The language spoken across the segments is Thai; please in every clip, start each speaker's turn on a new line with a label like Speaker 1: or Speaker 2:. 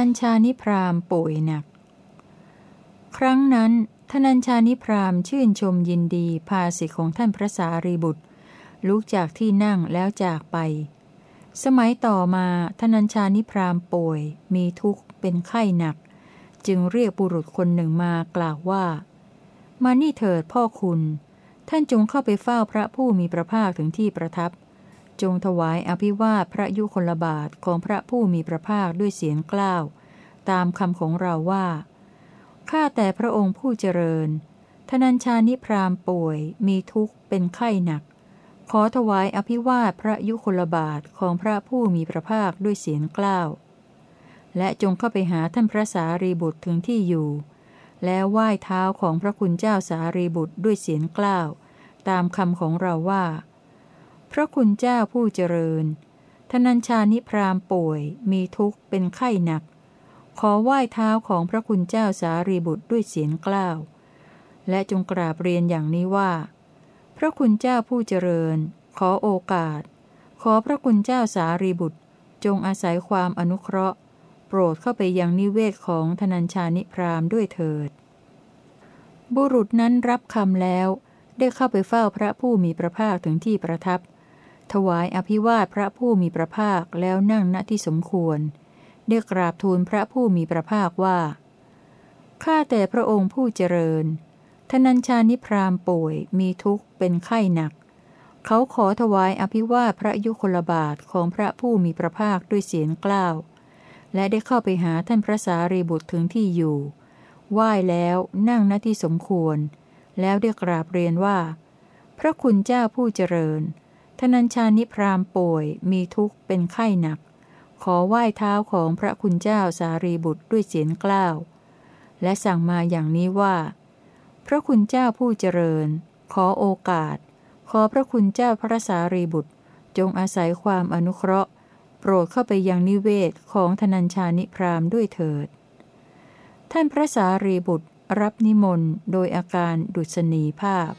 Speaker 1: ทนัญชานิพรามป่วยหนัก ครั้งนั้น ทนัญชานิพรามชื่นชมยินดีภาสิทธิของท่านพระสารีบุตร ลุกจากที่นั่งแล้วจากไป สมัยต่อมาทนัญชานิพรามป่วย มีทุกข์เป็นไข้หนัก จึงเรียกบุรุษคนหนึ่งมากล่าวว่า มานี่เถิดพ่อคุณ ท่านจงเข้าไปเฝ้าพระผู้มีพระภาคถึงที่ประทับจงถวายอภิวาทพระยุคลบาทของพระผู้มีพระภาคด้วยเสียงกล้าว ตามคำของเราว่า ข้าแต่พระองค์ผู้เจริญ ทนัญชานิพรามป่วยมีทุกข์เป็นไข้หนัก ขอถวายอภิวาทพระยุคลบาทของพระผู้มีพระภาคด้วยเสียงกล้าว และจงเข้าไปหาท่านพระสารีบุตรถึงที่อยู่ แล้วไหว้เท้าของพระคุณเจ้าสารีบุตรด้วยเสียงกล้าว ตามคำของเราว่า พระคุณเจ้าผู้เจริญทนัญชานิพรามป่วยมีทุกข์เป็นไข้หนัก ขอไหว้เท้าของพระคุณเจ้าสารีบุตรด้วยเสียงกล้าว และจงกราบเรียนอย่างนี้ว่า พระคุณเจ้าผู้เจริญ ขอโอกาส ขอพระคุณเจ้าสารีบุตร จงอาศัยความอนุเคราะห์ โปรดเข้าไปยังนิเวศของธนัญชานิพรามด้วยเถิด บุรุษนั้นรับคำแล้ว ได้เข้าไปเฝ้าพระผู้มีพระภาคถึงที่ประทับ ถวายอภิวาทพระผู้มีพระภาคแล้วนั่งณที่สมควร ได้กราบทูลพระผู้มีพระภาคว่า ข้าแต่พระองค์ผู้เจริญ ทนัญชานิพรามป่วยมีทุกข์เป็นไข้หนัก เขาขอถวายอภิวาพระยุคลบาทของพระผู้มีพระภาคด้วยเสียงกล้าว และได้เข้าไปหาท่านพระสารีบุตรถึงที่อยู่ ไหว้แล้วนั่งณที่สมควร แล้วได้กราบเรียนว่า พระคุณเจ้าผู้เจริญทนัญชานิพรามป่วยมีทุกข์เป็นไข้หนัก ขอไหว้เท้าของพระคุณเจ้าสารีบุตรด้วยเสียงกล้าว และสั่งมาอย่างนี้ว่า พระคุณเจ้าผู้เจริญ ขอโอกาส ขอพระคุณเจ้าพระสารีบุตร จงอาศัยความอนุเคราะห์ โปรดเข้าไปยังนิเวศของธนัญชานิพรามด้วยเถิด ท่านพระสารีบุตรรับนิมนต์โดยอาการดุษณีภาพ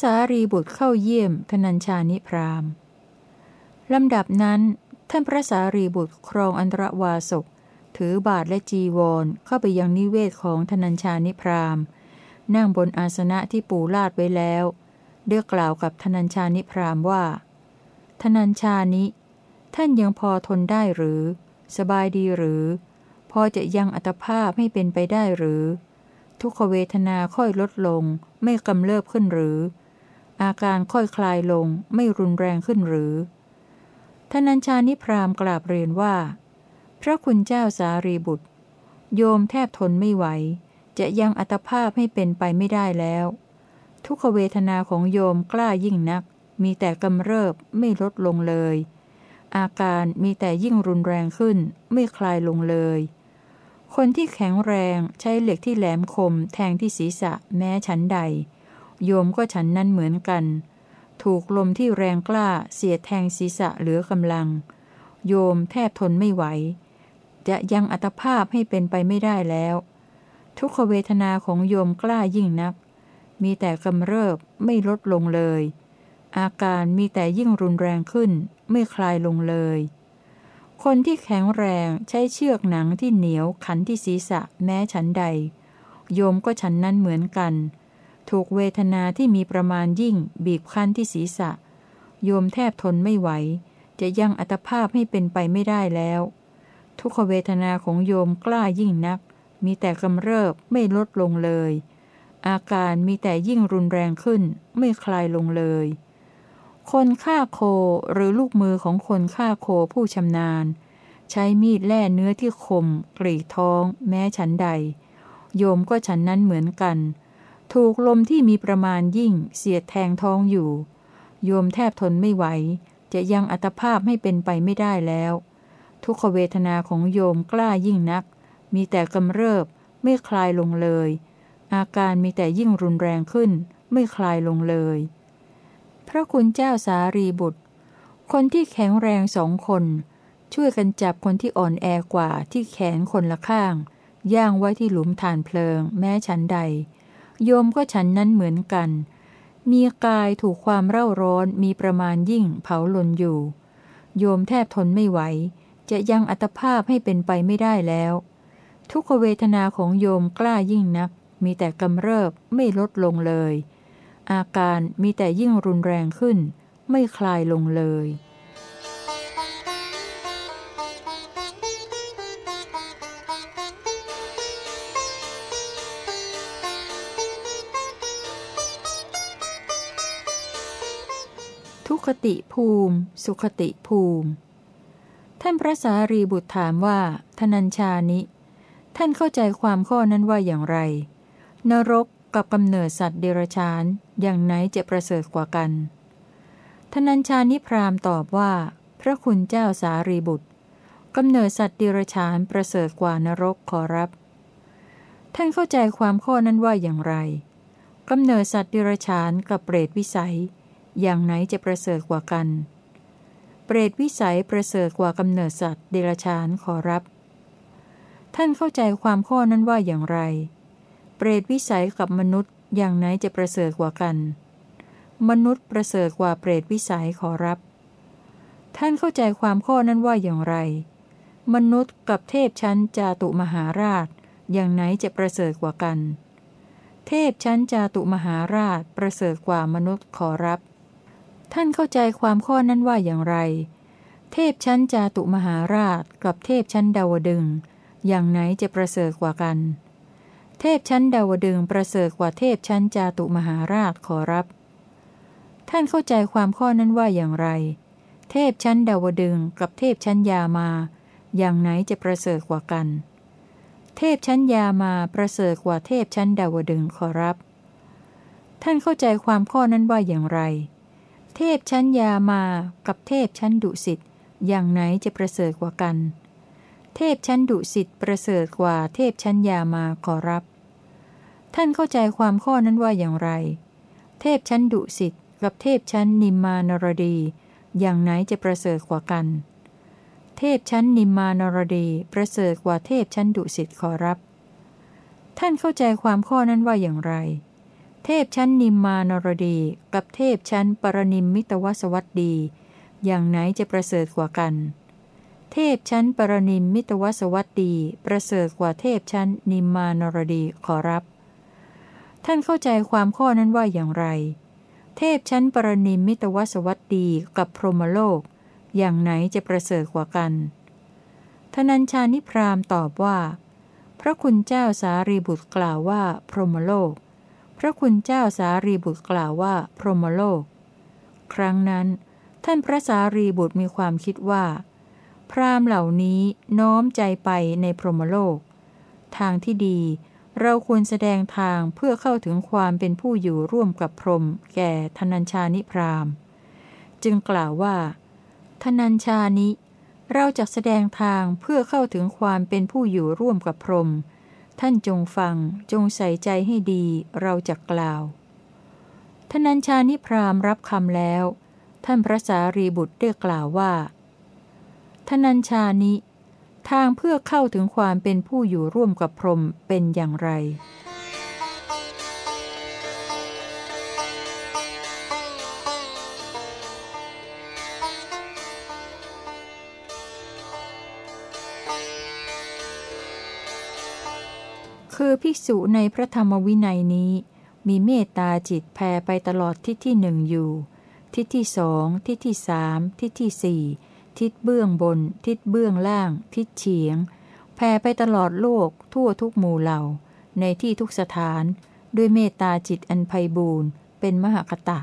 Speaker 1: สารีบุตรเข้าเยี่ยมธนัญชานิพรามลำดับนั้น ท่านพระสารีบุตรครองอันตรวาสกถือบาทและจีวรเข้าไปยังนิเวศของธนัญชานิพรามนั่งบนอาสนะที่ปูลาดไว้แล้วเด้กล่าวกับธนัญชานิพรามว่า ธนัญชานิ ท่านยังพอทนได้หรือ สบายดีหรือ พอจะยังอัตภาพให้เป็นไปได้หรือ ทุกขเวทนาค่อยลดลงไม่กำเริบขึ้นหรือ อาการค่อยคลายลงไม่รุนแรงขึ้นหรือทนัญชานิพรามกราบเรียนว่า พระคุณเจ้าสารีบุตร โยมแทบทนไม่ไหว จะยังอัตภาพให้เป็นไปไม่ได้แล้ว ทุกขเวทนาของโยมกล้ายิ่งนัก มีแต่กำเริบไม่ลดลงเลย อาการมีแต่ยิ่งรุนแรงขึ้น ไม่คลายลงเลย คนที่แข็งแรงใช้เหล็กที่แหลมคมแทงที่ศีรษะแม้ฉันใด โยมก็ฉันนั้นเหมือนกัน ถูกลมที่แรงกล้าเสียดแทงศีรษะเหลือกำลัง โยมแทบทนไม่ไหว จะยังอัตภาพให้เป็นไปไม่ได้แล้ว ทุกขเวทนาของโยมกล้ายิ่งนัก มีแต่กำเริบไม่ลดลงเลย อาการมีแต่ยิ่งรุนแรงขึ้น ไม่คลายลงเลย คนที่แข็งแรงใช้เชือกหนังที่เหนียวขันที่ศีรษะแม้ฉันใด โยมก็ฉันนั้นเหมือนกัน ถูกเวทนาที่มีประมาณยิ่งบีบคั้นที่ศีรษะ โยมแทบทนไม่ไหว จะยังอัตภาพให้เป็นไปไม่ได้แล้ว ทุกขเวทนาของโยมกล้ายิ่งนัก มีแต่กำเริบไม่ลดลงเลย อาการมีแต่ยิ่งรุนแรงขึ้น ไม่คลายลงเลย คนฆ่าโคหรือลูกมือของคนฆ่าโคผู้ชำนาญ ใช้มีดแล่เนื้อที่คม กรีดท้อง แม้ฉันใด โยมก็ฉันนั้นเหมือนกัน ถูกลมที่มีประมาณยิ่งเสียดแทงท้องอยู่ โยมแทบทนไม่ไหว จะยังอัตภาพให้เป็นไปไม่ได้แล้ว ทุกขเวทนาของโยมกล้ายิ่งนัก มีแต่กำเริบ ไม่คลายลงเลย อาการมีแต่ยิ่งรุนแรงขึ้น ไม่คลายลงเลย พระคุณเจ้าสารีบุตร คนที่แข็งแรงสองคน ช่วยกันจับคนที่อ่อนแอกว่าที่แขนคนละข้าง ย่างไว้ที่หลุมฐานเพลิง แม้ฉันใด โยมก็ฉันนั้นเหมือนกัน มีกายถูกความเร่าร้อนมีประมาณยิ่งเผาลนอยู่ โยมแทบทนไม่ไหว จะยังอัตภาพให้เป็นไปไม่ได้แล้ว ทุกขเวทนาของโยมกล้ายิ่งนัก มีแต่กำเริบไม่ลดลงเลย อาการมีแต่ยิ่งรุนแรงขึ้น ไม่คลายลงเลย ติภูมิ สุขติภูมิ ท่านพระสารีบุตรถามว่า ทนัญชานิ ท่านเข้าใจความข้อนั้นว่าอย่างไร นรกกับกำเนิดสัตว์เดรัจฉานอย่างไหนจะประเสริฐกว่ากัน ทนัญชานิพรามตอบว่า พระคุณเจ้าสารีบุตรกำเนิดสัตว์เดรัจฉานประเสริฐกว่านรกขอรับ ท่านเข้าใจความข้อนั้นว่าอย่างไรกำเนิดสัตว์เดรัจฉานกับเปรตวิสัย อย่างไหนจะประเสริฐกว่ากัน เปรตวิสัยประเสริฐกว่ากำเนิดสัตว์เดรัจฉานขอรับ ท่านเข้าใจความข้อนั้นว่าอย่างไร เปรตวิสัยกับมนุษย์อย่างไหนจะประเสริฐกว่ากัน มนุษย์ประเสริฐกว่าเปรตวิสัยขอรับ ท่านเข้าใจความข้อนั้นว่าอย่างไร มนุษย์กับเทพชั้นจาตุมหาราช อย่างไหนจะประเสริฐกว่ากันเทพชั้นจาตุมหาราชประเสริฐกว่ามนุษย์ขอรับ ท่านเข้าใจความข้อนั้นว่าอย่างไร เทพชั้นจาตุมหาราชกับเทพชั้นดาวดึง อย่างไหนจะประเสริฐกว่ากัน เทพชั้นดาวดึงประเสริฐกว่าเทพชั้นจาตุมหาราชขอรับ ท่านเข้าใจความข้อนั้นว่าอย่างไร เทพชั้นดาวดึงกับเทพชั้นยามา อย่างไหนจะประเสริฐกว่ากัน เทพชั้นยามาประเสริฐกว่าเทพชั้นดาวดึงขอรับ ท่านเข้าใจความข้อนั้นว่าอย่างไร เทพชั้นยามากับเทพชั้นดุสิตอย่างไหนจะประเสริฐกว่ากัน เทพชั้นดุสิตประเสริฐกว่าเทพชั้นยามาขอรับ ท่านเข้าใจความข้อนั้นว่าอย่างไร เทพชั้นดุสิตกับเทพชั้นนิมมานรดี อย่างไหนจะประเสริฐกว่ากัน เทพชั้นนิมมานรดีประเสริฐกว่าเทพชั้นดุสิตขอรับ ท่านเข้าใจความข้อนั้นว่าอย่างไร เทพชั้นนิมมานรดี กับเทพชั้นปรนิมมิตวสวัสดี อย่างไหนจะประเสริฐกว่ากัน เทพชั้นปรนิมมิตวสวัสดี ประเสริฐกว่าเทพชั้นนิมมานรดีขอรับ ท่านเข้าใจความข้อนั้นว่าอย่างไร เทพชั้นปรนิมมิตวสวัสดีกับพรหมโลก อย่างไหนจะประเสริฐกว่ากันทนัญชานิพรามตอบว่า พระคุณเจ้าสารีบุตรกล่าวว่า พรหมโลก พระคุณเจ้าสารีบุตรกล่าวว่า พรหมโลก ครั้งนั้น ท่านพระสารีบุตรมีความคิดว่า พรามเหล่านี้น้อมใจไปในพรหมโลก ทางที่ดีเราควรแสดงทางเพื่อเข้าถึงความเป็นผู้อยู่ร่วมกับพรหมแก่ธนัญชานิพรามจึงกล่าวว่า ธนัญชานิ เราจะแสดงทางเพื่อเข้าถึงความเป็นผู้อยู่ร่วมกับพรหม ท่านจงฟังจงใส่ใจให้ดีเราจะกล่าวทนัญชานิพรามรับคำแล้ว ท่านพระสารีบุตรได้กล่าวว่าทนัญชานิ ทางเพื่อเข้าถึงความเป็นผู้อยู่ร่วมกับพรหมเป็นอย่างไร คือภิกษุในพระธรรมวินัยนี้ มีเมตตาจิตแผ่ไปตลอดทิศที่หนึ่งอยู่ ทิศที่สองทิศที่สามทิศที่สี่ทิศเบื้องบน ทิศเบื้องล่าง ทิศเฉียงแผ่ไปตลอดโลกทั่วทุกหมู่เหล่า ในที่ทุกสถาน ด้วยเมตตาจิตอันไพบูรณ์เป็นมหคตะ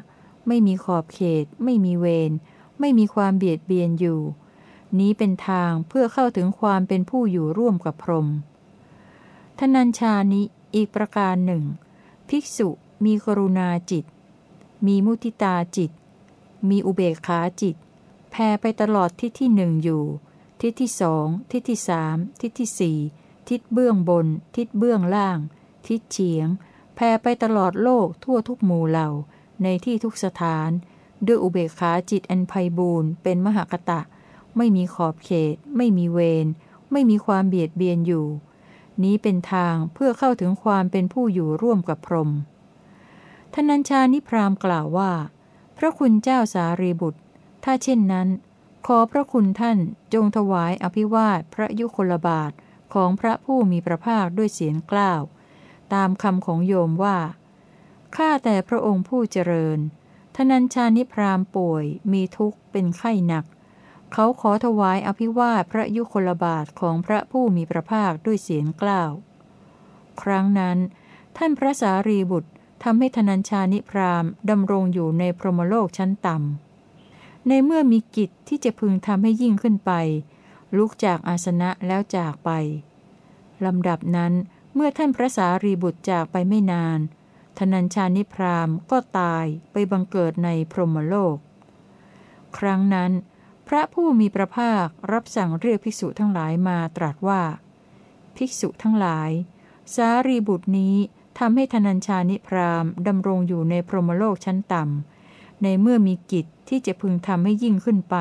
Speaker 1: ไม่มีขอบเขต ไม่มีเวรไม่มีความเบียดเบียนอยู่ นี้เป็นทางเพื่อเข้าถึงความเป็นผู้อยู่ร่วมกับพรหม ทนัญชานิอีกประการหนึ่ง ภิกษุมีกรุณาจิต มีมุทิตาจิต มีอุเบกขาจิต แผ่ไปตลอดทิศที่หนึ่งอยู่ ทิศที่สอง ทิศที่สาม ทิศที่สี่ทิศเบื้องบน ทิศเบื้องล่าง ทิศเฉียง แผ่ไปตลอดโลกทั่วทุกหมู่เหล่า ในที่ทุกสถาน ด้วยอุเบกขาจิตอันไพบูรณ์เป็นมหากตะ ไม่มีขอบเขต ไม่มีเวร ไม่มีความเบียดเบียนอยู่ นี้เป็นทางเพื่อเข้าถึงความเป็นผู้อยู่ร่วมกับพรหมทนัญชานิพรามกล่าวว่า พระคุณเจ้าสารีบุตร ถ้าเช่นนั้น ขอพระคุณท่านจงถวายอภิวาทพระยุคลบาทของพระผู้มีพระภาคด้วยเสียงกล้าว ตามคำของโยมว่า ข้าแต่พระองค์ผู้เจริญทนัญชานิพรามป่วยมีทุกข์เป็นไข้หนัก เขาขอถวายอภิวาทพระยุคลบาทของพระผู้มีพระภาคด้วยเสียงกล้าว ครั้งนั้น ท่านพระสารีบุตรทำให้ธนัญชานิพรามดำรงอยู่ในพรหมโลกชั้นต่ำ ในเมื่อมีกิจที่จะพึงทำให้ยิ่งขึ้นไป ลุกจากอาสนะแล้วจากไปลำดับนั้นเมื่อท่านพระสารีบุตรจากไปไม่นาน ธนัญชานิพรามก็ตายไปบังเกิดในพรหมโลก ครั้งนั้น พระผู้มีพระภาครับสั่งเรียกภิกษุทั้งหลายมาตรัสว่า ภิกษุทั้งหลาย สารีบุตรนี้ทำให้ธนัญชานิพรามดำรงอยู่ในพรหมโลกชั้นต่ำ ในเมื่อมีกิจที่จะพึงทำให้ยิ่งขึ้นไป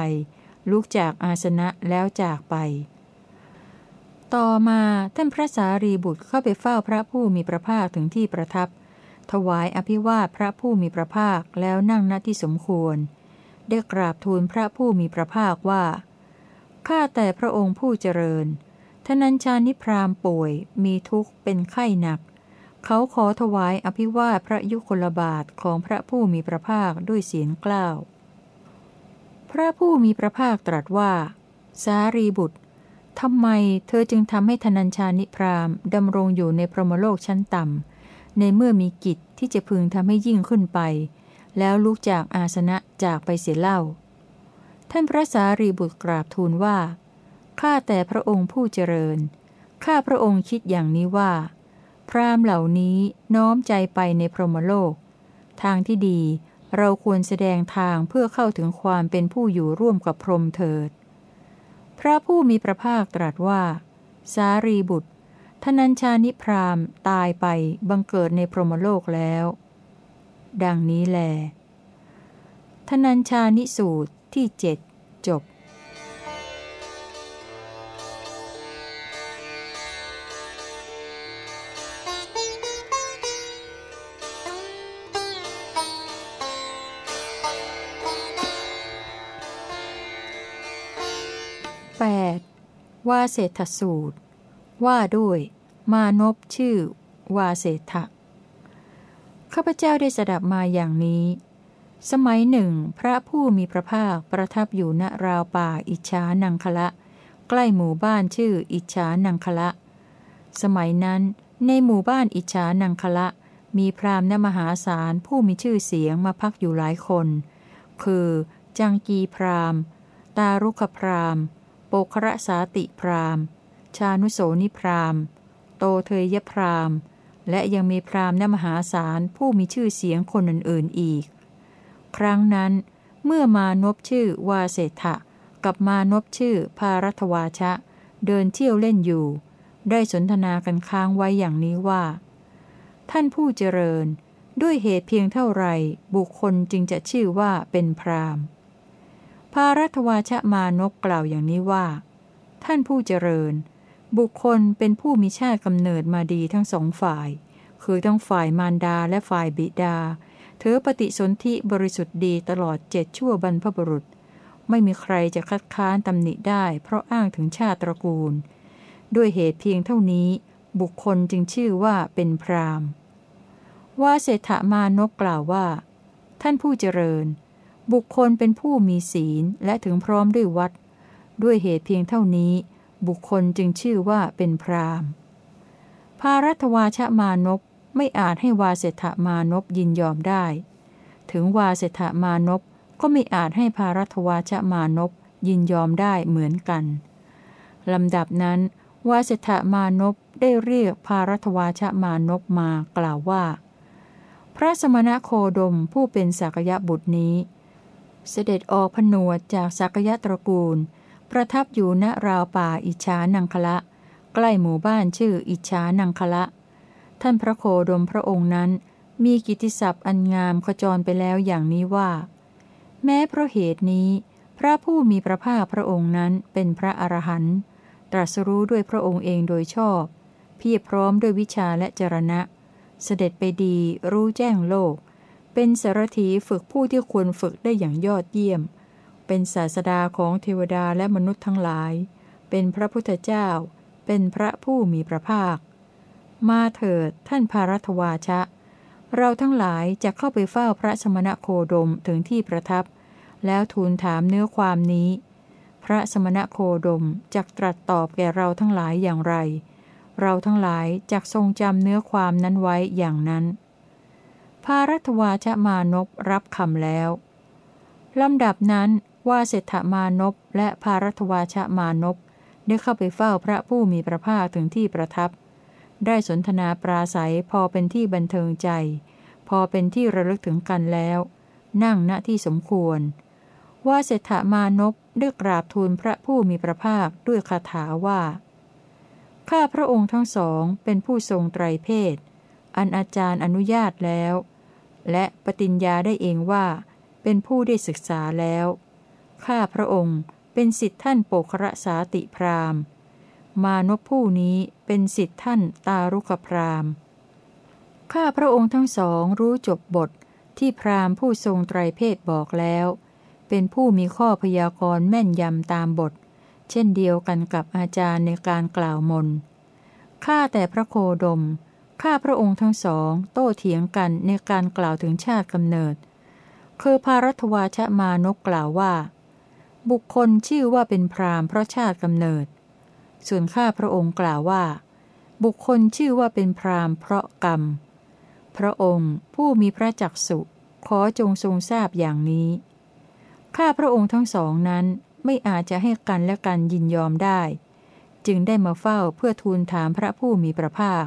Speaker 1: ลุกจากอาสนะแล้วจากไป ต่อมาท่านพระสารีบุตรเข้าไปเฝ้าพระผู้มีพระภาคถึงที่ประทับ ถวายอภิวาทพระผู้มีพระภาคแล้วนั่งณที่สมควร ได้กราบทูลพระผู้มีพระภาคว่า ข้าแต่พระองค์ผู้เจริญ ทนัญชานิพรามป่วยมีทุกข์เป็นไข้หนัก เขาขอถวายอภิวาทพระยุคลบาทของพระผู้มีพระภาคด้วยเสียงกล้าว พระผู้มีพระภาคตรัสว่า สารีบุตรทำไมเธอจึงทำให้ธนัญชานิพรามดำรงอยู่ในพรหมโลกชั้นต่ำในเมื่อมีกิจที่จะพึงทำให้ยิ่งขึ้นไป แล้วลุกจากอาสนะจากไปเสียเล่า ท่านพระสารีบุตรกราบทูลว่า ข้าแต่พระองค์ผู้เจริญ ข้าพระองค์คิดอย่างนี้ว่า พรามเหล่านี้น้อมใจไปในพรหมโลก ทางที่ดีเราควรแสดงทางเพื่อเข้าถึงความเป็นผู้อยู่ร่วมกับพรหมเถิด พระผู้มีพระภาคตรัสว่า สารีบุตรทนัญชานิพรามตายไปบังเกิดในพรหมโลกแล้ว ดังนี้แล ทนัญชานิสูตรที่เจ็ดจบว่าเศรษฐสูตร ว่าด้วย มานพชื่อ วาเศรษฐะ ข้าพเจ้าได้สดับมาอย่างนี้ สมัยหนึ่ง พระผู้มีพระภาคประทับอยู่ณราวป่าอิจฉานังคละ ใกล้หมู่บ้านชื่ออิจฉานังคละ สมัยนั้นในหมู่บ้านอิจฉานังคละ มีพราหมณ์นมหาศาลผู้มีชื่อเสียงมาพักอยู่หลายคน คือ จังกีพราหมณ์ ตารุขพราหมณ์ โปคระสาติพราหมณ์ ชานุโสนิพราหมณ์ โตเทยพราหมณ์ และยังมีพราหมนมหาศาลผู้มีชื่อเสียงคนอื่นๆอีก ครั้งนั้น เมื่อมานพชื่อวาเศษะกับมานพชื่อพารัตวาชะ เดินเที่ยวเล่นอยู่ ได้สนทนากันค้างไว้อย่างนี้ว่า ท่านผู้เจริญ ด้วยเหตุเพียงเท่าไรบุคคลจึงจะชื่อว่าเป็นพราหมณ์ พารัตวาชะมานกกล่าวอย่างนี้ว่า ท่านผู้เจริญ บุคคลเป็นผู้มีชาติกำเนิดมาดีทั้งสองฝ่าย คือทั้งฝ่ายมารดาและฝ่ายบิดา เธอปฏิสนธิบริสุทธิ์ดีตลอดเจ็ดชั่วบรรพบุรุษ ไม่มีใครจะคัดค้านตำหนิได้เพราะอ้างถึงชาติตระกูล ด้วยเหตุเพียงเท่านี้ บุคคลจึงชื่อว่าเป็นพรามว่าเศรษฐมานกกล่าวว่า ท่านผู้เจริญ บุคคลเป็นผู้มีศีลและถึงพร้อมด้วยวัด ด้วยเหตุเพียงเท่านี้ บุคคลจึงชื่อว่าเป็นพรามภารัตวาชมานพไม่อาจให้วาเสถมานพยินยอมได้ ถึงวาเสถมานพก็ไม่อาจให้ภารัตวาชมานพยินยอมได้เหมือนกันลำดับนั้น วาเสถมานพได้เรียกภารัตวาชมานพมากล่าวว่า พระสมณโคดมผู้เป็นสักยะบุตรนี้ เสด็จออกผนวดจากสักยะตระกูล ประทับอยู่ณราวป่าอิชานังคละ ใกล้หมู่บ้านชื่ออิชานังคละ ท่านพระโคดมพระองค์นั้น มีกิติศัพท์อันงามขจรไปแล้วอย่างนี้ว่า แม้เพราะเหตุนี้ พระผู้มีพระภาคพระองค์นั้นเป็นพระอรหันต์ตรัสรู้ด้วยพระองค์เองโดยชอบ เพียบพร้อมด้วยวิชาและจรณะ เสด็จไปดีรู้แจ้งโลก เป็นสารถีฝึกผู้ที่ควรฝึกได้อย่างยอดเยี่ยม เป็นศาสดาของเทวดาและมนุษย์ทั้งหลาย เป็นพระพุทธเจ้า เป็นพระผู้มีพระภาค มาเถิดท่านพารัตวาชะ เราทั้งหลายจะเข้าไปเฝ้าพระสมณโคดมถึงที่ประทับ แล้วทูลถามเนื้อความนี้ พระสมณโคดมจักตรัสตอบแก่เราทั้งหลายอย่างไร เราทั้งหลายจักทรงจำเนื้อความนั้นไว้อย่างนั้นพารัตวาชะมานพรับคำแล้วลำดับนั้น ว่าเศรษฐมานพและพารัตวาชะมานพได้เข้าไปเฝ้าพระผู้มีพระภาคถึงที่ประทับ ได้สนทนาปราศัยพอเป็นที่บันเทิงใจ พอเป็นที่ระลึกถึงกันแล้ว นั่งณที่สมควร ว่าเศรษฐมานพได้กราบทูลพระผู้มีพระภาคด้วยคาถาว่า ข้าพระองค์ทั้งสองเป็นผู้ทรงไตรเพศ อันอาจารย์อนุญาตแล้ว และปฏิญญาได้เองว่า เป็นผู้ได้ศึกษาแล้ว ข้าพระองค์เป็นสิทธิท่านโปคระสาติพราหมมานพผู้นี้เป็นสิทธิท่านตารุกพรามข้าพระองค์ทั้งสองรู้จบบทที่พราหมผู้ทรงไตรเพศบอกแล้ว เป็นผู้มีข้อพยากรณ์แม่นยำตามบท เช่นเดียวกันกับอาจารย์ในการกล่าวมนข้าแต่พระโคดม ข้าพระองค์ทั้งสอง โต้เถียงกันในการกล่าวถึงชาติกำเนิด คือพารัตวาชมานกกล่าวว่า บุคคลชื่อว่าเป็นพรามเพราะชาติกำเนิด ส่วนข้าพระองค์กล่าวว่า บุคคลชื่อว่าเป็นพรามเพราะกรรม พระองค์ผู้มีพระจักสุขอจงทรงทราบอย่างนี้ ข้าพระองค์ทั้งสองนั้นไม่อาจจะให้กันและกันยินยอมได้ จึงได้มาเฝ้าเพื่อทูลถามพระผู้มีพระภาค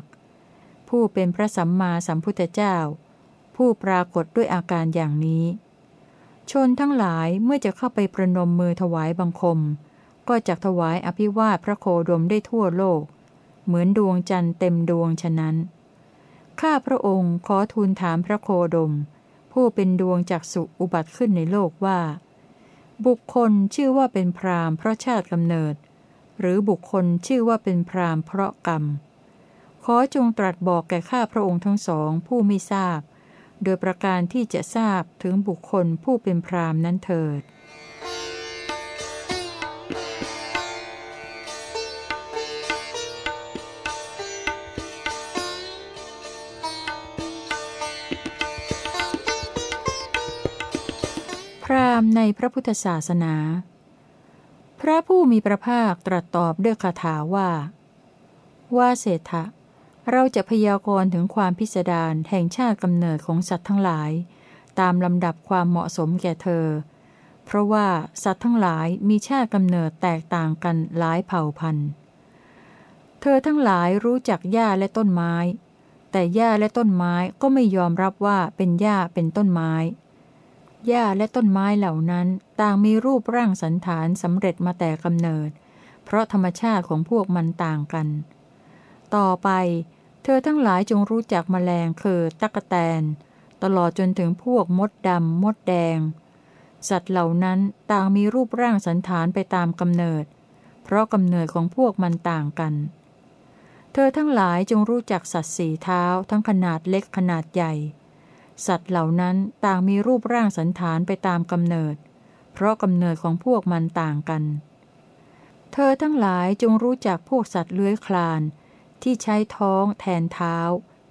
Speaker 1: ผู้เป็นพระสัมมาสัมพุทธเจ้า ผู้ปรากฏด้วยอาการอย่างนี้ ชนทั้งหลายเมื่อจะเข้าไปประนมมือถวายบังคม ก็จะถวายอภิวาทพระโคดมได้ทั่วโลก เหมือนดวงจันทร์เต็มดวงฉะนั้น ข้าพระองค์ขอทูลถามพระโคดม ผู้เป็นดวงจากสุอุบัติขึ้นในโลกว่า บุคคลชื่อว่าเป็นพรามเพราะชาติกำเนิด หรือบุคคลชื่อว่าเป็นพรามเพราะกรรม ขอจงตรัสบอกแก่ข้าพระองค์ทั้งสองผู้ไม่ทราบ โดยประการที่จะทราบถึงบุคคลผู้เป็นพรามนั้นเถิด พรามในพระพุทธศาสนา พระผู้มีพระภาคตรัสตอบด้วยคาถาว่า ว่าเศรษฐะ เราจะพยากรณ์ถึงความพิสดารแห่งชาติกำเนิดของสัตว์ทั้งหลาย ตามลำดับความเหมาะสมแก่เธอ เพราะว่าสัตว์ทั้งหลายมีชาติกำเนิดแตกต่างกันหลายเผ่าพันธุ์ เธอทั้งหลายรู้จักหญ้าและต้นไม้ แต่หญ้าและต้นไม้ก็ไม่ยอมรับว่าเป็นหญ้าเป็นต้นไม้หญ้าและต้นไม้เหล่านั้นต่างมีรูปร่างสันฐานสำเร็จมาแต่กำเนิด เพราะธรรมชาติของพวกมันต่างกัน ต่อไป เธอทั้งหลายจงรู้จักมแมลงคือตักแตน ตลอดจนถึงพวกมดดำมดแดง สัตว์เหล่านั้นต่างมีรูปร่างสันฐานไปตามกำเนิด เพราะกำเนิดของพวกมันต่างกัน เธอทั้งหลายจงรู้จักสัตว์สีเท้าทั้งขนาดเล็กขนาดใหญ่ สัตว์เหล่านั้นต่างมีรูปร่างสันฐานไปตามกำเนิด เพราะกำเนิดของพวกมันต่างกัน เธอทั้งหลายจงรู้จักพวกสัตว์เลื้อยคลาน ที่ใช้ท้องแทนเท้า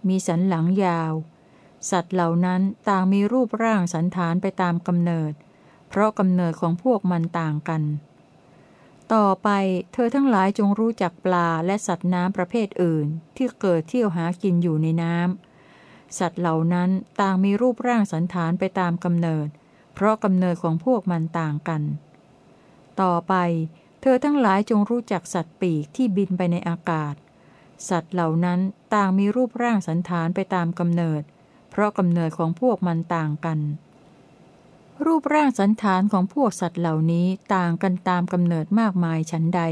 Speaker 1: มีสันหลังยาว สัตว์เหล่านั้นต่างมีรูปร่างสันฐานไปตามกำเนิด เพราะกำเนิดของพวกมันต่างกัน ต่อไปเธอทั้งหลายจงรู้จักปลาและสัตว์น้ำประเภทอื่น ที่เกิดเที่ยวหากินอยู่ในน้ำสัตว์เหล่านั้นต่างมีรูปร่างสันฐานไปตามกำเนิด เพราะกำเนิดของพวกมันต่างกัน ต่อไปเธอทั้งหลายจงรู้จักสัตว์ปีกที่บินไปในอากาศ สัตว์เหล่านั้นต่างมีรูปร่างสันฐานไปตามกำเนิด เพราะกำเนิดของพวกมันต่างกัน รูปร่างสันฐานของพวกสัตว์เหล่านี้ต่างกันตามกำเนิดมากมายชั้นใด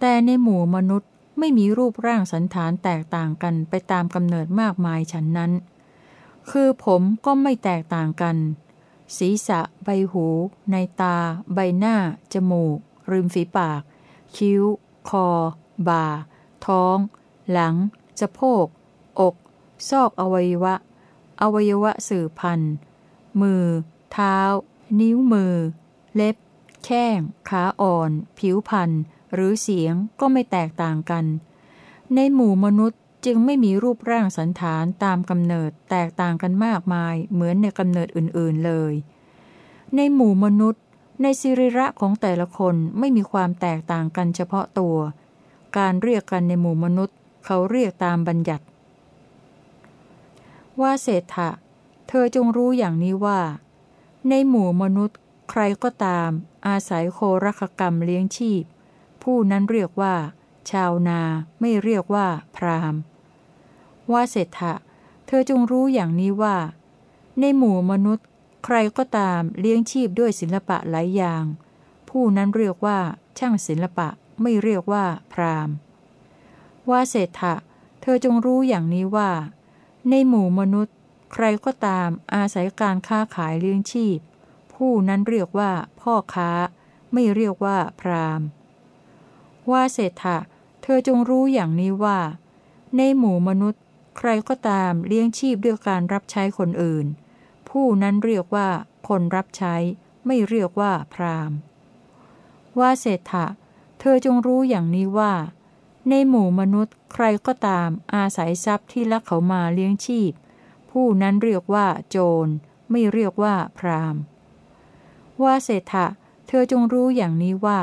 Speaker 1: แต่ในหมู่มนุษย์ไม่มีรูปร่างสันฐานแตกต่างกันไปตามกำเนิดมากมายชั้นนั้น คือผมก็ไม่แตกต่างกัน ศีรษะ ใบหู ในตา ใบหน้า จมูก ริมฝีปาก คิ้ว คอ บ่า ท้อง หลัง สะโพก อก ซอกอวัยวะ อวัยวะสื่อพันมือ เท้า นิ้วมือ เล็บ แข้ง ขาอ่อน ผิวพันหรือเสียงก็ไม่แตกต่างกัน ในหมู่มนุษย์จึงไม่มีรูปร่างสันฐานตามกำเนิดแตกต่างกันมากมายเหมือนในกำเนิดอื่นๆเลย ในหมู่มนุษย์ ในสิริระของแต่ละคนไม่มีความแตกต่างกันเฉพาะตัว การเรียกกันในหมู่มนุษย์ เขาเรียกตามบัญญัติ ว่าเศรษฐะ เธอจงรู้อย่างนี้ว่า ในหมู่มนุษย์ ใครก็ตาม อาศัยโครคกรรมเลี้ยงชีพ ผู้นั้นเรียกว่า ชาวนาไม่เรียกว่า พราหมณ์ ว่าเศรษฐะ เธอจงรู้อย่างนี้ว่า ในหมู่มนุษย์ ใครก็ตามเลี้ยงชีพด้วยศิลปะหลายอย่าง ผู้นั้นเรียกว่า ช่างศิลปะ ไม่เรียกว่า พราหมณ์ ว่าเศรษฐะ เธอจงรู้อย่างนี้ว่า ในหมู่มนุษย์ ใครก็ตามอาศัยการค้าขายเลี้ยงชีพ ผู้นั้นเรียกว่าพ่อค้า ไม่เรียกว่า พราหมณ์ ว่าเศรษฐะ เธอจงรู้อย่างนี้ว่า ในหมู่มนุษย์ ใครก็ตามเลี้ยงชีพด้วยการรับใช้คนอื่น ผู้นั้นเรียกว่า คนรับใช้ ไม่เรียกว่า พราหมณ์ ว่าเศรษฐะเเธอจงรู้อย่างนี้ว่า ในหมู่มนุษย์ใครก็ตามอาศัยทรัพย์ที่ลักเขามาเลี้ยงชีพ ผู้นั้นเรียกว่าโจร ไม่เรียกว่าพรามว่าเศรษฐะเธอจงรู้อย่างนี้ว่า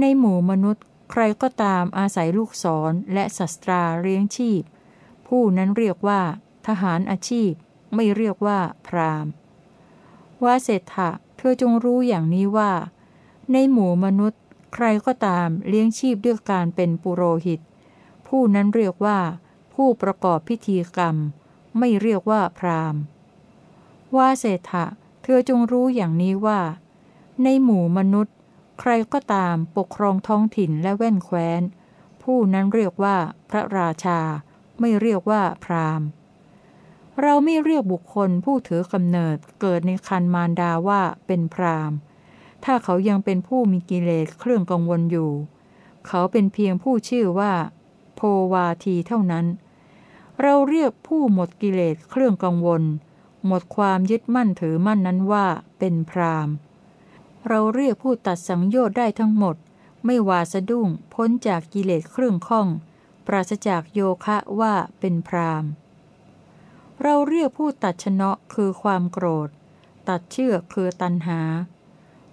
Speaker 1: ในหมู่มนุษย์ใครก็ตามอาศัยลูกศรและศัตราเลี้ยงชีพ ผู้นั้นเรียกว่า ทหารอาชีพ ไม่เรียกว่าพรามว่าเศรษฐะเธอจงรู้อย่างนี้ว่า ในหมู่มนุษย์ ใครก็ตามเลี้ยงชีพด้วยการเป็นปุโรหิต ผู้นั้นเรียกว่า ผู้ประกอบพิธีกรรม ไม่เรียกว่าพราหมณ์ ว่าเศรษฐะเธอจงรู้อย่างนี้ว่า ในหมู่มนุษย์ ใครก็ตามปกครองท้องถิ่นและแว่นแคว้น ผู้นั้นเรียกว่าพระราชา ไม่เรียกว่าพราหมณ์ เราไม่เรียกบุคคลผู้ถือกำเนิดเกิดในคันมารดาว่าเป็นพราหมณ์ ถ้าเขายังเป็นผู้มีกิเลสเครื่องกังวลอยู่ เขาเป็นเพียงผู้ชื่อว่า โพวาทีเท่านั้น เราเรียกผู้หมดกิเลสเครื่องกังวล หมดความยึดมั่นถือมั่นนั้นว่าเป็นพรามเราเรียกผู้ตัดสังโยชน์ได้ทั้งหมด ไม่วาสะดุ้งพ้นจากกิเลสเครื่องข้อง ปราศจากโยคะว่าเป็นพรามเราเรียกผู้ตัดชนะคือความโกรธ ตัดเชือกคือตันหา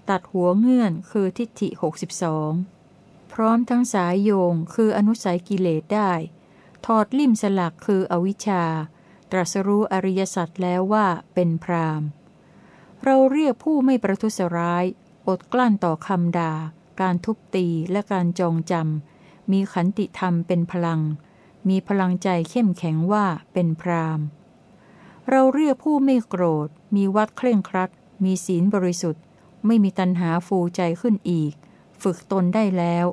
Speaker 1: ตัดหัวเงื่อนคือทิฏฐิ 62 พร้อมทั้งสายโยงคืออนุสัยกิเลสได้ ถอดลิ่มสลักคืออวิชชา ตรัสรู้อริยสัจแล้วว่าเป็นพรามเราเรียกผู้ไม่ประทุษร้าย อดกลั้นต่อคำด่า การทุบตีและการจองจำ มีขันติธรรมเป็นพลัง มีพลังใจเข้มแข็งว่าเป็นพรามเราเรียกผู้ไม่โกรธ มีวัดเคร่งครัด มีศีลบริสุทธิ์ ไม่มีตัณหาฟูใจขึ้นอีก ฝึกตนได้แล้ว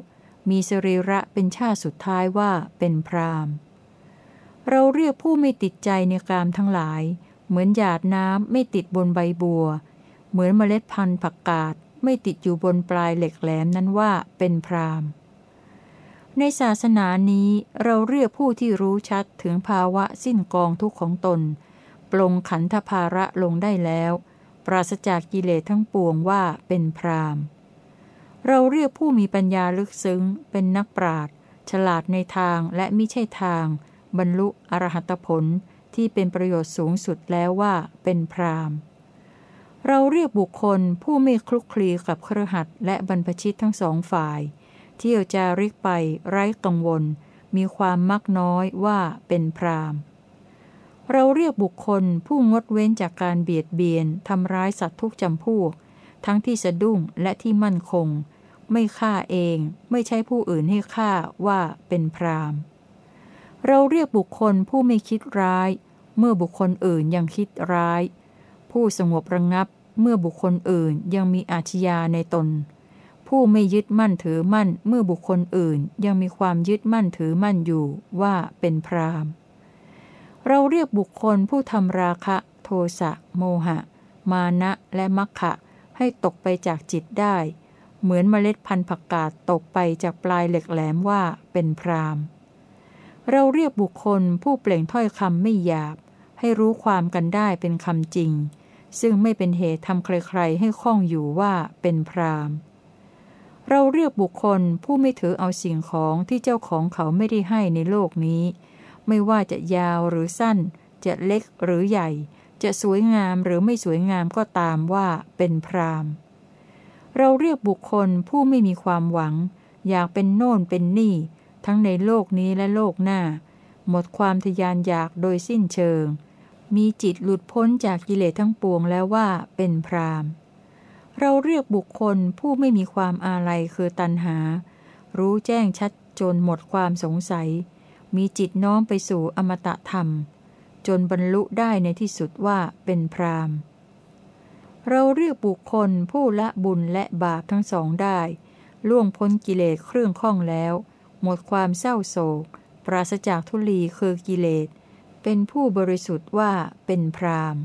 Speaker 1: มีสรีระเป็นชาติสุดท้ายว่าเป็นพรามเราเรียกผู้ไม่ติดใจในกามทั้งหลาย เหมือนหยาดน้ำไม่ติดบนใบบัว เหมือนเมล็ดพันธุ์ผักกาดไม่ติดอยู่บนปลายเหล็กแหลมนั้นว่าเป็นพรามในศาสนานี้เราเรียกผู้ที่รู้ชัดถึงภาวะสิ้นกองทุกข์ของตน ปลงขันธภาระลงได้แล้ว ราศจากกิเลสทั้งปวงว่าเป็นพรามเราเรียกผู้มีปัญญาลึกซึ้ง เป็นนักปราชญ์ฉลาดในทางและมิใช่ทาง บรรลุอรหัตผลที่เป็นประโยชน์สูงสุดแล้วว่าเป็นพรามเราเรียกบุคคลผู้ไม่คลุกคลีกับเครือขัดและบรรพชิตทั้งสองฝ่าย เที่ยวจาริกไปไร้กังวล มีความมักน้อยว่าเป็นพราม เราเรียกบุคคลผู้งดเว้นจากการเบียดเบียนทำร้ายสัตว์ทุกจำพวก ทั้งที่สะดุ้งและที่มั่นคง ไม่ฆ่าเองไม่ใช่ผู้อื่นให้ฆ่าว่าเป็นพรามเราเรียกบุคคลผู้ไม่คิดร้าย เมื่อบุคคลอื่นยังคิดร้าย ผู้สงบระงงับเมื่อบุคคลอื่นยังมีอาชญาในตน ผู้ไม่ยึดมั่นถือมั่นเมื่อบุคคลอื่นยังมีความยึดมั่นถือมั่นอยู่ว่าเป็นพราม เราเรียกบุคคลผู้ทำราคะ โทสะ โมหะ มานะและมัคคะให้ตกไปจากจิตได้ เหมือนเมล็ดพันธุ์ผักกาดตกไปจากปลายเหล็กแหลมว่าเป็นพรามเราเรียกบุคคลผู้เปล่งถ้อยคำไม่หยาบ ให้รู้ความกันได้เป็นคำจริง ซึ่งไม่เป็นเหตุทำใครๆให้คล้องอยู่ว่าเป็นพรามเราเรียกบุคคลผู้ไม่ถือเอาสิ่งของที่เจ้าของเขาไม่ได้ให้ในโลกนี้ ไม่ว่าจะยาวหรือสั้น จะเล็กหรือใหญ่ จะสวยงามหรือไม่สวยงามก็ตามว่าเป็นพรามเราเรียกบุคคลผู้ไม่มีความหวัง อยากเป็นโน่นเป็นนี่ ทั้งในโลกนี้และโลกหน้า หมดความทยานอยากโดยสิ้นเชิง มีจิตหลุดพ้นจากกิเลสทั้งปวงแล้วว่าเป็นพรามเราเรียกบุคคลผู้ไม่มีความอาลัยคือตัณหา รู้แจ้งชัดจนหมดความสงสัย มีจิตน้อมไปสู่อมตะธรรม จนบรรลุได้ในที่สุดว่าเป็นพรามเราเรียกบุคคลผู้ละบุญและบาปทั้งสองได้ ล่วงพ้นกิเลสเครื่องข้องแล้ว หมดความเศร้าโศก ปราศจากทุลีคือกิเลส เป็นผู้บริสุทธิ์ว่าเป็นพราม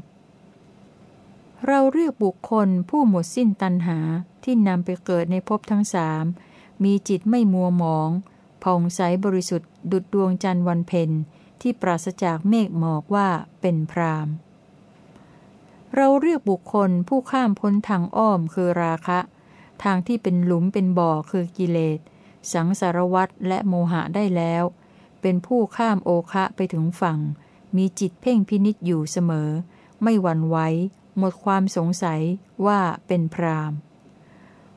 Speaker 1: เราเรียกบุคคลผู้หมดสิ้นตัณหาที่นำไปเกิดในภพทั้งสามมีจิตไม่มัวหมอง ผ่องใสบริสุทธิ์ดุดดวงจันทร์วันเพ็ญที่ปราศจากเมฆหมอกว่าเป็นพรามเราเรียกบุคคลผู้ข้ามพ้นทางอ้อมคือราคะ ทางที่เป็นหลุมเป็นบ่อคือกิเลส สังสารวัตและโมหะได้แล้ว เป็นผู้ข้ามโอคะไปถึงฝั่ง มีจิตเพ่งพินิษอยู่เสมอ ไม่หวั่นไหวหมดความสงสัยว่าเป็นพราม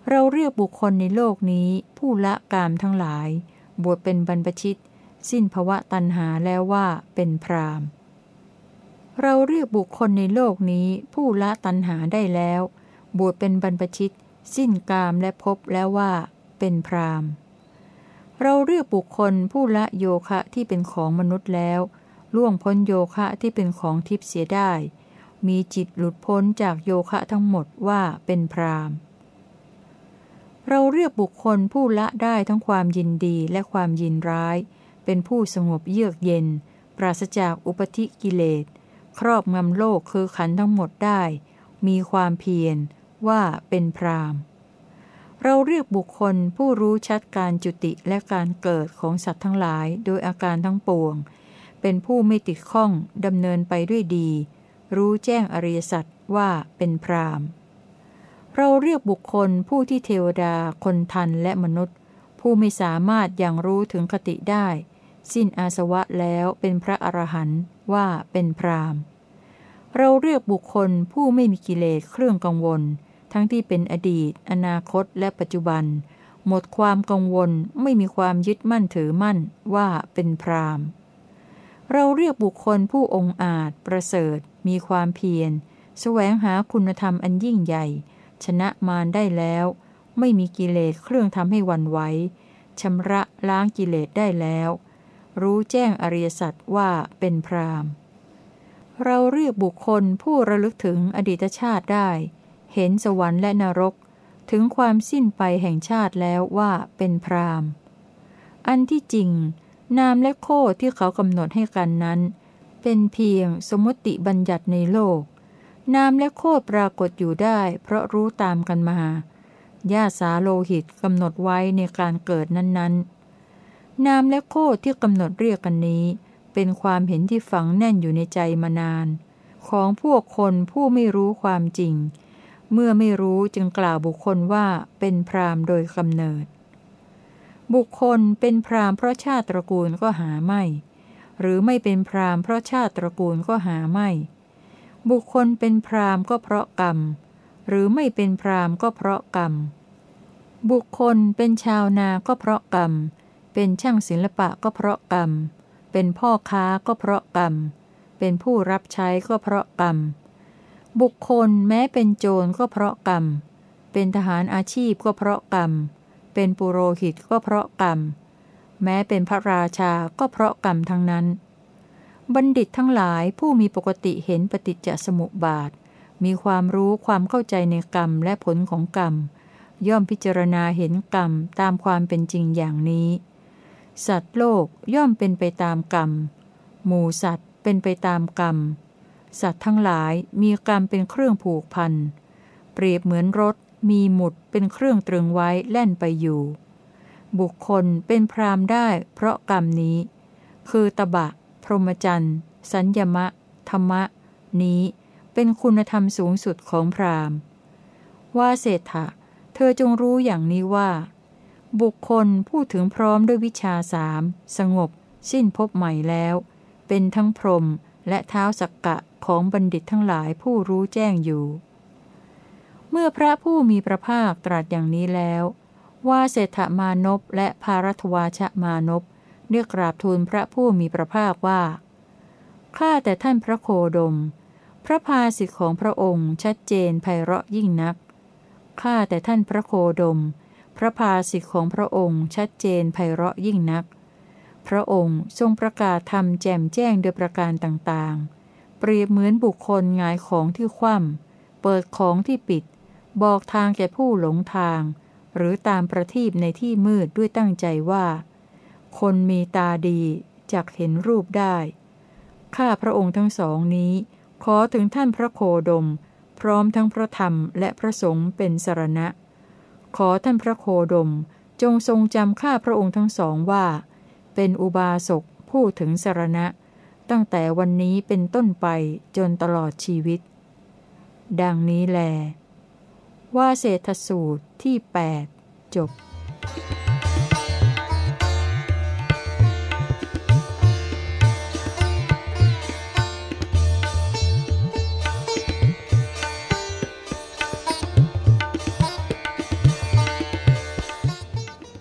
Speaker 1: เราเรียกบุคคลในโลกนี้ผู้ละกามทั้งหลาย บวชเป็นบรรพชิต สิ้นภวะตัณหาแล้วว่าเป็นพรามเราเรียกบุคคลในโลกนี้ผู้ละตัณหาได้แล้ว บวชเป็นบรรพชิต สิ้นกามและพบแล้วว่าเป็นพรามเราเรียกบุคคลผู้ละโยคะที่เป็นของมนุษย์แล้ว ล่วงพ้นโยคะที่เป็นของทิพย์เสียได้ มีจิตหลุดพ้นจากโยคะทั้งหมดว่าเป็นพราม เราเรียกบุคคลผู้ละได้ทั้งความยินดีและความยินร้าย เป็นผู้สงบเยือกเย็น ปราศจากอุปธิกิเลส ครอบงำโลกคือขันทั้งหมดได้ มีความเพียรว่าเป็นพรามเราเรียกบุคคลผู้รู้ชัดการจุติและการเกิดของสัตว์ทั้งหลายโดยอาการทั้งปวง เป็นผู้ไม่ติดข้องดำเนินไปด้วยดี รู้แจ้งอริยสัจว่าเป็นพราม เราเรียกบุคคลผู้ที่เทวดา คนทันและมนุษย์ ผู้ไม่สามารถยังรู้ถึงคติได้ สิ้นอาสวะแล้วเป็นพระอรหันต์ว่าเป็นพรามเราเรียกบุคคลผู้ไม่มีกิเลสเครื่องกังวล ทั้งที่เป็นอดีต อนาคต และปัจจุบัน หมดความกังวลไม่มีความยึดมั่นถือมั่นว่าเป็นพรามเราเรียกบุคคลผู้องอาจ ประเสริฐ มีความเพียรแสวงหาคุณธรรมอันยิ่งใหญ่ ชนะมารได้แล้ว ไม่มีกิเลสเครื่องทำให้วันไหวชำระล้างกิเลสได้แล้ว รู้แจ้งอริยสัจว่าเป็นพรามเราเรียกบุคคลผู้ระลึกถึงอดีตชาติได้ เห็นสวรรค์และนรก ถึงความสิ้นไปแห่งชาติแล้วว่าเป็นพรามอันที่จริง นามและโคที่เขากำหนดให้กันนั้น เป็นเพียงสมมติบัญญัติในโลก นามและโคดปรากฏอยู่ได้ เพราะรู้ตามกันมาญาสาโลหิตกำหนดไว้ในการเกิดนั้นๆ นามและโคดที่กำหนดเรียกกันนี้ เป็นความเห็นที่ฝังแน่นอยู่ในใจมานาน ของพวกคนผู้ไม่รู้ความจริง เมื่อไม่รู้จึงกล่าวบุคคลว่าเป็นพรามโดยกำเนิด บุคคลเป็นพรามเพราะชาติตระกูลก็หาไม่ หรือไม่เป็นพรามเพราะชาติตระกูลก็หาไม่ บุคคลเป็นพรามก็เพราะกรรม หรือไม่เป็นพรามก็เพราะกรรม บุคคลเป็นชาวนาก็เพราะกรรม เป็นช่างศิลปะก็เพราะกรรม เป็นพ่อค้าก็เพราะกรรม เป็นผู้รับใช้ก็เพราะกรรม บุคคลแม้เป็นโจรก็เพราะกรรม เป็นทหารอาชีพก็เพราะกรรม เป็นปุโรหิตก็เพราะกรรม แม้เป็นพระราชาก็เพราะกรรมทั้งนั้น บัณฑิตทั้งหลายผู้มีปกติเห็นปฏิจจสมุปบาท มีความรู้ความเข้าใจในกรรมและผลของกรรม ย่อมพิจารณาเห็นกรรมตามความเป็นจริงอย่างนี้ สัตว์โลกย่อมเป็นไปตามกรรม หมู่สัตว์เป็นไปตามกรรม สัตว์ทั้งหลายมีกรรมเป็นเครื่องผูกพัน เปรียบเหมือนรถมีหมุดเป็นเครื่องตรึงไว้แล่นไปอยู่ บุคคลเป็นพรามได้เพราะกรรมนี้ คือตบะ รหมจรรย์ สัญญมะ ธรรมะ นี้เป็นคุณธรรมสูงสุดของพราหมณ์ ว่าเศรษฐะ เธอจงรู้อย่างนี้ว่า บุคคลพูดถึงพร้อมด้วยวิชาสาม สงบ สิ้นพบใหม่แล้ว เป็นทั้งพรหมและเท้าสักกะของบัณฑิตทั้งหลายผู้รู้แจ้งอยู่ เมื่อพระผู้มีพระภาคตรัสอย่างนี้แล้ว ว่าเศรษฐมานพและภารัตวาชมานพ เรียกราบทูลพระผู้มีพระภาคว่า ข้าแต่ท่านพระโคดม พระภาสิทธิของพระองค์ชัดเจนไพเราะยิ่งนัก ข้าแต่ท่านพระโคดม พระภาสิทธิของพระองค์ชัดเจนไพเราะยิ่งนัก พระองค์ทรงประกาศธรรมแจ่มแจ้งโดยประการต่างๆ เปรียบเหมือนบุคคลงายของที่คว่ำเปิดของที่ปิด บอกทางแก่ผู้หลงทาง หรือตามประทีปในที่มืดด้วยตั้งใจว่า คนมีตาดีจักเห็นรูปได้ ข้าพระองค์ทั้งสองนี้ ขอถึงท่านพระโคดม พร้อมทั้งพระธรรมและพระสงฆ์เป็นสรณะ ขอท่านพระโคดมจงทรงจำข้าพระองค์ทั้งสองว่า เป็นอุบาสกผู้ถึงสรณะ ตั้งแต่วันนี้เป็นต้นไปจนตลอดชีวิต ดังนี้แล ว่าเศรษฐสูตรที่ 8 จบ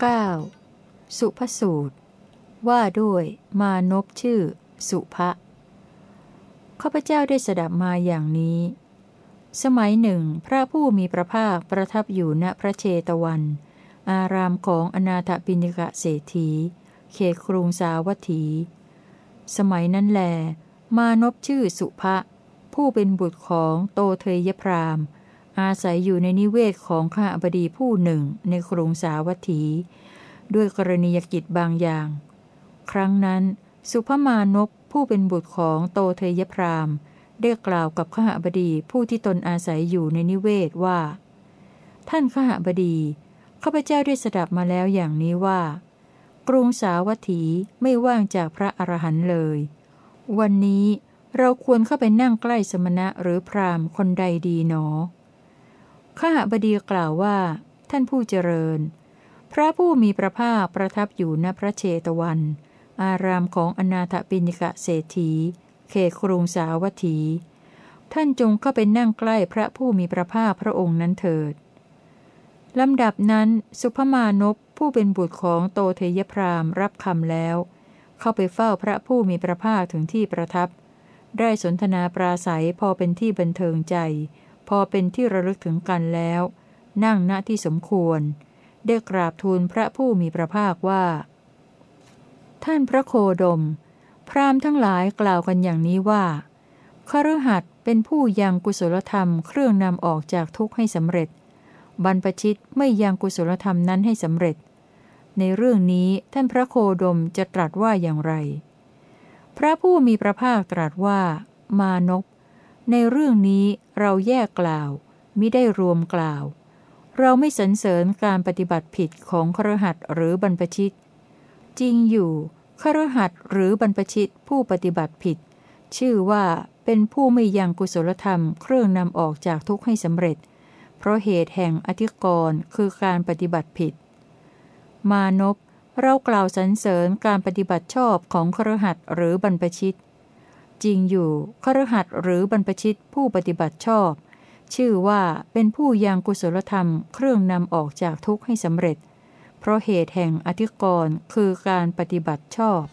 Speaker 1: 9. สุภสูตร ว่าด้วยมานพชื่อ สุภะข้าพเจ้าได้สดับมาอย่างนี้ สมัยหนึ่ง พระผู้มีพระภาคประทับอยู่ณพระเชตวัน อารามของอนาถปิณกะเศรษฐี เขตกรุงสาวัตถี สมัยนั้นแล มานพชื่อสุภะผู้เป็นบุตรของโตเทยพราม อาศัยอยู่ในนิเวศของข้าบดีผู้หนึ่งในกรุงสาวัตถี ด้วยกรณียกิจบางอย่าง ครั้งนั้น สุภมานพผู้เป็นบุตรของโตเทยพรามได้กล่าวกับข้าบดีผู้ที่ตนอาศัยอยู่ในนิเวศว่า ท่านข้าบดีข้าพเจ้าได้สดับมาแล้วอย่างนี้ว่า กรุงสาวัตถีไม่ว่างจากพระอรหันต์เลย วันนี้เราควรเข้าไปนั่งใกล้สมณะหรือพรามคนใดดีหนอ ข้าบดีกล่าวว่า ท่านผู้เจริญ พระผู้มีพระภาคประทับอยู่ณพระเชตวัน อารามของอนาถปิณิกะเศรษฐี เขตกรุงสาวัตถี ท่านจงเข้าไปนั่งใกล้พระผู้มีพระภาคพระองค์นั้นเถิดลำดับนั้นสุภมานพผู้เป็นบุตรของโตเทยพรามรับคำแล้ว เข้าไปเฝ้าพระผู้มีพระภาคถึงที่ประทับ ได้สนทนาปราศัยพอเป็นที่บันเทิงใจ พอเป็นที่ระลึกถึงกันแล้ว นั่งณที่สมควร ได้กราบทูลพระผู้มีพระภาคว่า ท่านพระโคดม พราหมณ์ทั้งหลายกล่าวกันอย่างนี้ว่าคฤหัสเป็นผู้ยังกุศลธรรมเครื่องนำออกจากทุกข์ให้สำเร็จ บรรพชิตไม่ยังกุศลธรรมนั้นให้สำเร็จ ในเรื่องนี้ท่านพระโคดมจะตรัสว่าอย่างไร พระผู้มีพระภาคตรัสว่ามานพ ในเรื่องนี้เราแยกกล่าว มิได้รวมกล่าว เราไม่สรรเสริญการปฏิบัติผิดของครหัสหรือบรรพชิต จริงอยู่ครหัสหรือบรรพชิตผู้ปฏิบัติผิด ชื่อว่าเป็นผู้ไม่ยังกุศลธรรมเครื่องนำออกจากทุกข์ให้สำเร็จ เพราะเหตุแห่งอธิกรณ์คือการปฏิบัติผิด มานพเรากล่าวสรรเสริญการปฏิบัติชอบของครหัสหรือบรรพชิต จริงอยู่ครหัสหรือบรรพชิตผู้ปฏิบัติชอบ ชื่อว่าเป็นผู้ยังกุศลธรรมเครื่องนำออกจากทุกข์ให้สำเร็จ เพราะเหตุแห่งอธิกรณ์คือการปฏิบัติชอบ